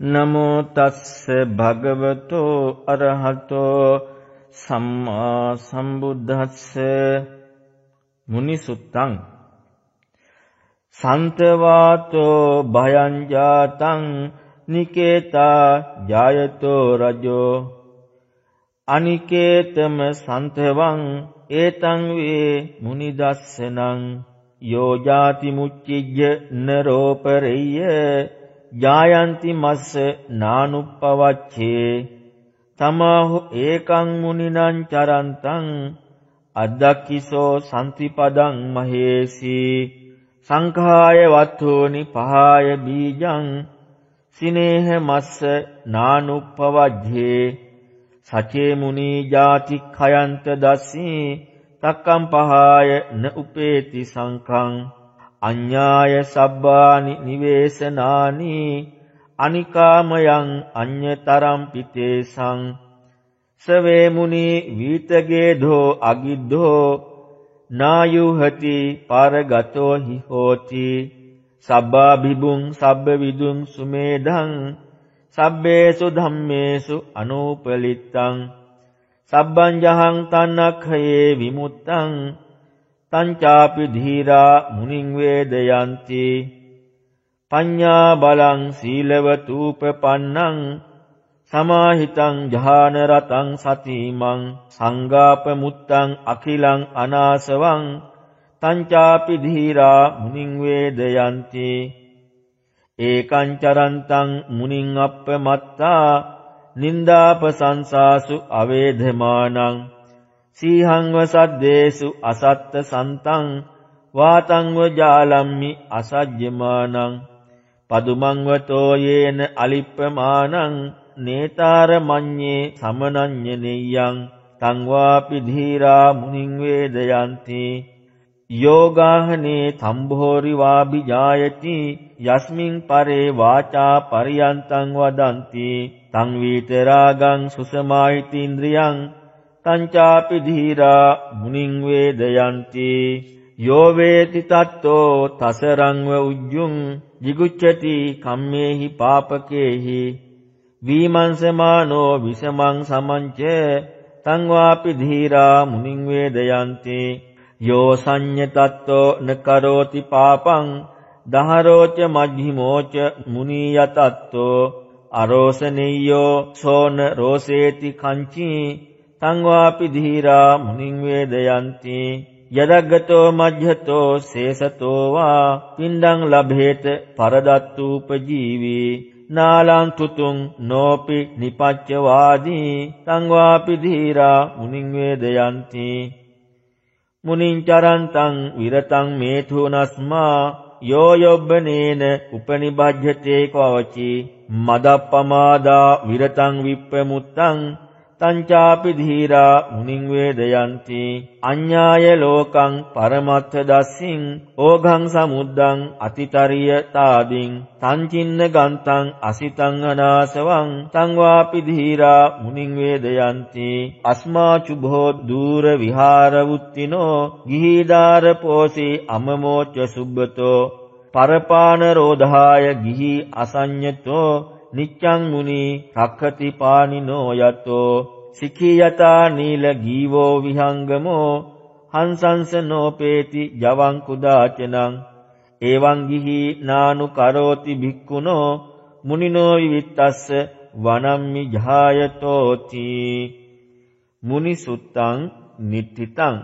නමෝ තස්ස භගවතෝ අරහතෝ සම්මා සම්බුද්දස්ස මුනිසුත්තං සන්තවාතෝ භයං ජාතං නිකේතා ජායතෝ රජෝ අනිකේතම සන්තවං ඒතං වේ මුනිදස්සනං යෝ ජාති මුච්චිජ්ජ නරෝපරෙය්‍ය ජායන්ති මස්ස නානුප්පවච්චේ තමාහු ඒකං මුනිනං චරන්තං අද්දක්කිසෝ සම්තිපදං මහේසි සංඛාය වත්ථෝනි පහාය බීජං සිනේහ මස්ස නානුප්පවජ්ජේ සචේ මුනි ජාති khයන්ත දස්සී තක්කම් පහාය න උපේති සංඛං අඤ්ඤාය සබ්බානි නිවේසනානි අනිකාමයන් අඤ්ඤතරම් පිතේසං සවේ මුනි වීතගේධෝ අගිද්ධෝ නායුහති පරගතෝ හි හෝති සබ්බා බිබුං සබ්බ විදුං සුමේධං සබ්බේසු ධම්මේසු අනූපලිත්තං සබ්බං ජහං තන්නක්ඛයේ විමුත්තං තංචාපි ධීරා මුනිං වේදයන්ති පඤ්ඤා බලං සීලවතූපපන්නං සමාහිතං ජහාන රතං සතිමං සංගාප මුත්තං අඛිලං අනාසවං තංචාපි ධීරා මුනිං වේදයන්ති ඒකං චරන්තං මුනිං අප්පමත්තා නින්දාපසංසාසු අවේධමානං සීහංව සද්දේසු අසත්ත සන්තං වාතංව ජාලම්මි අසජ්ජමානං. පදුමංවතෝ යේන අලිප්පමානං නේතාර මඤ්ඤේ සමනඤ්ඤ නෙය්‍යං. තං වාපි ධීරා මුනිං වේදයන්ති. යෝගාහනේ තම්භෝරි වාබිජායති යස්මින් පරේ වාචා පරියන්තං වදන්ති. තං වීතරාගං සුසමාහිතීන්ද්‍රියං තංචාපි ධීරා මුනිං වේදයන්ති। යෝ වේති තත්තෝ තසරංව උජ්ජුං jigucchati කම්මේහි පාපකේහි। වීමංසමානෝ විසමං සමංච තං වාපි ධීරා මුනිං වේදයන්ති। යෝ සංඤ තත්තෝ නකරෝති පාපං දහරෝච මජ්හිමෝච මුනී යතත්තෝ අරෝසනෙය්‍යෝ සෝන රෝසේති කංචී। තංවාපි ධීරා මුනිං වේදයන්ති. යදග්ගතෝ මජ්ජතෝ සේසතෝ වා පින්ඩං ලබේත පරදත්තූපජීවී නාලං තුතුං නෝපි නිපච්චවාදී තංවාපි ධීරා මුනිං වේදයන්ති. මුනිං චරන්තං විරතං මේතුනස්මා යෝ යොබ්බනේන උපනිබජ්ජතේ කවචි මදප්පමාදා විරතං විප්පමුත්තං. තංචාපි ධීරා මුනිං වේදයන්ති අඤ්ඤාය ලෝකං පරමත්ථ දස්සින් ඕඝං සමුද්දං අතිතරිය තාදින් තංචින්න ගන්තං අසිතං අනාසවං තං වාපි ධීරා මුනිං වේදයන්ති අස්මා චුභෝ දූර විහාර වුත්තිනෝ ගිහිදාර පෝසි අමමෝච සුබ්බතෝ පරපාන රෝධාය ගිහි අසඤ්ඤතෝ නිච්ඡං මුනි රක්ඛති පානිනෝ යතෝ සිඛියතා නීල ගීවෝ විහංගමෝ හංසංස නෝපේති ජවං කුදාචනං එවං ගිහි නානු කරෝති භික්ඛුනෝ මුනිනෝ විවිත්තස්ස වනම්මි ජායතෝති. මුනි සුත්තං නිත්තිතං